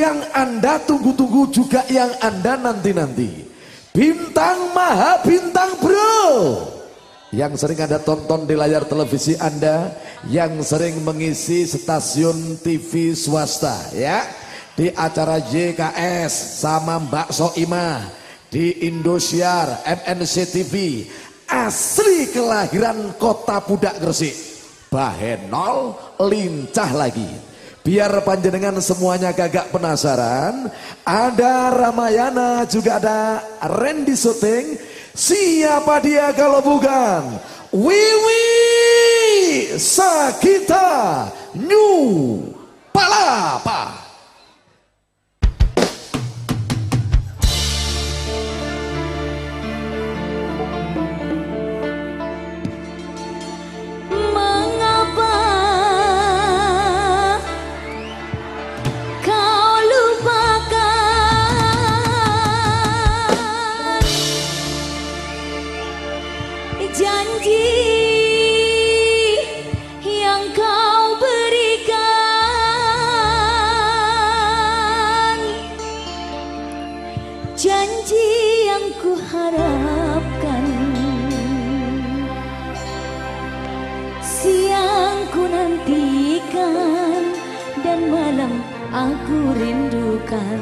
yang Anda tunggu-tunggu juga yang Anda nanti-nanti. Bintang Maha Bintang Bro. Yang sering Anda tonton di layar televisi Anda, yang sering mengisi stasiun TV swasta ya. Di acara JKS sama Mbak Soimah, di Indosiar, MNC TV, asli kelahiran kota Pudak Gresik. Bahenol lincah lagi. Biar panjenengan semuanya gagak penasaran, ada Ramayana juga ada Randy Suting. Siapa dia kalau bukan Wiwi Sakita New Palapa. Harapkan Siang ku nantikan Dan malam aku rindukan